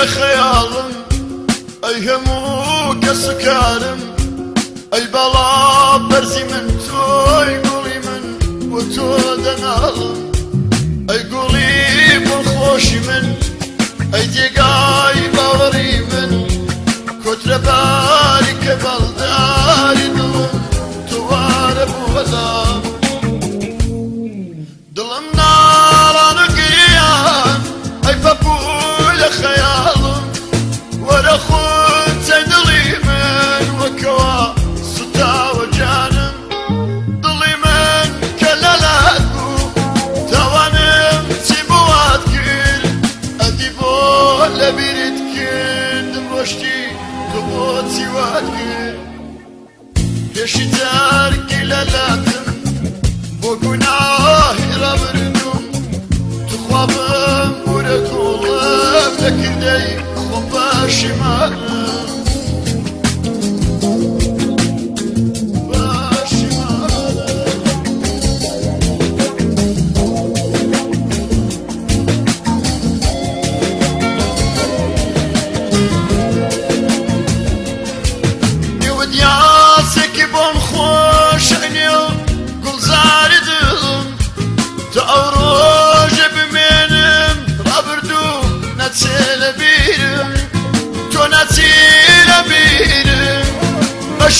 يا خيالم أي هموك سكارم أي بلا برزي من توي قولي من وتودنا أي قولي بالخوش من أي ديقا ڕۆشتی تو بۆ چیوات کرد پێشی جارگی لە لاتم بۆ گوناهی ڕەبرنم توخوا بم ورە تۆڵە دەکردەی خۆ باشی ماک.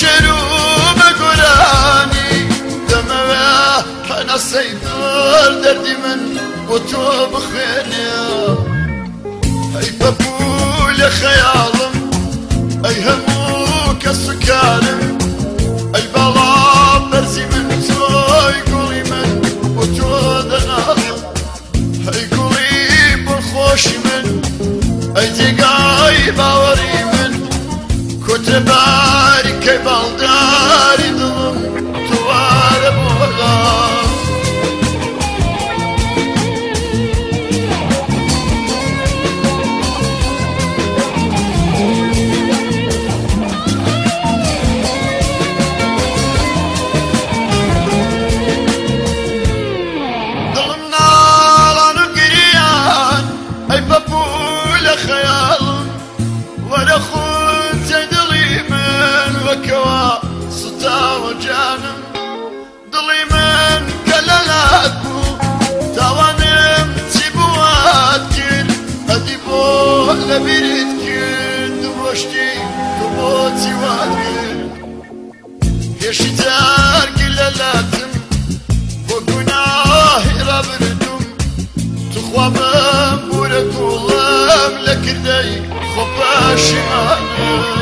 بە شەر و بە گۆرانی دەمەوە هەنەسەی دڵ دەردی من بخوێنێ ئەی بەبوو لە خەیاڵم ئەی هەموو کە سکارم ئەی باڵا بەرزی من تۆی گوڵی من تۆ دەناڵم ئەی گوڵی بڵخۆشی من ئەی جێگای باوەڕی من کۆترباری Devant جانم. دڵی من کە لەلات بوو تاوانم چی بوات کرد؟ ئەدی بۆ لە بیرت کرد ڕۆشتی تو بۆ چیوات کرد؟ هێشی جارگی لەلاتم بۆ گوناهی ڕابردوم. تو خوابم ورە توڵم لە کردەی خۆ پاشیمانم Thank